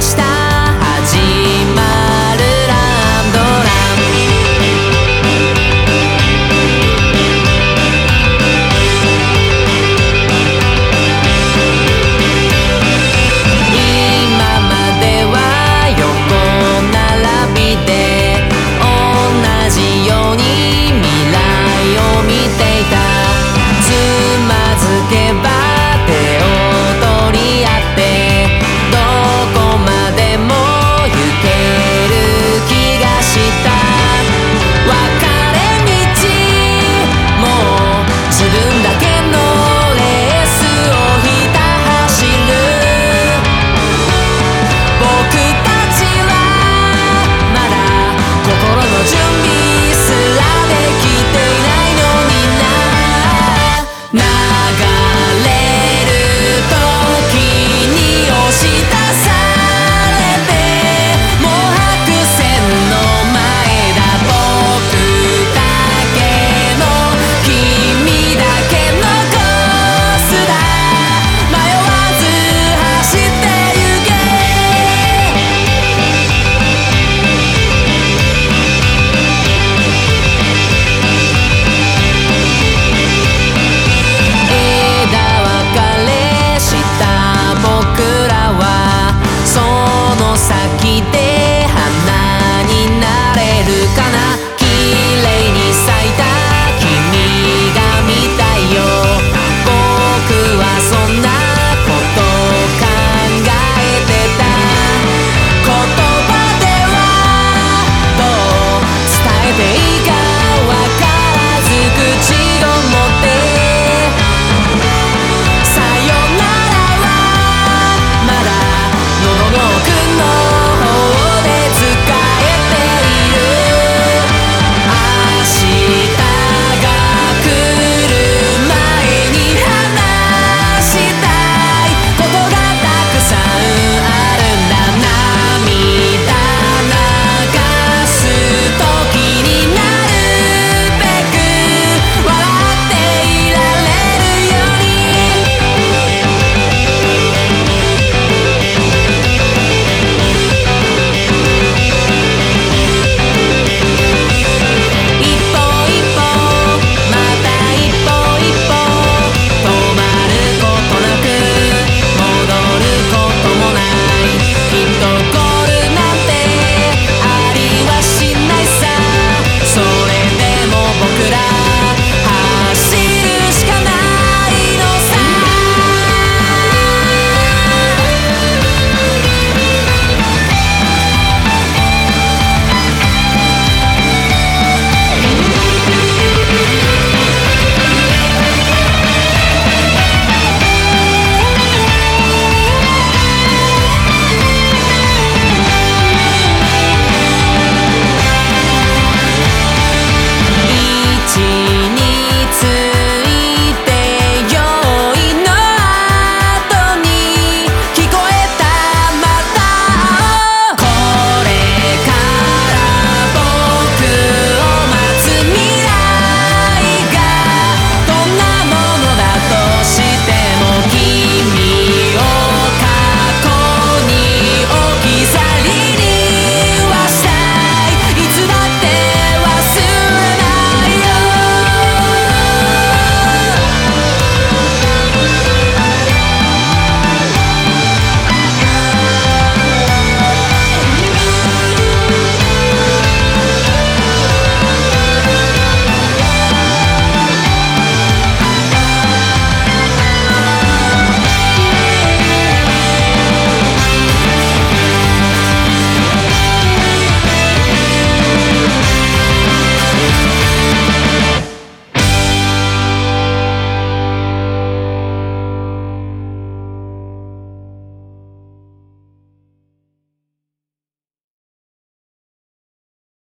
明日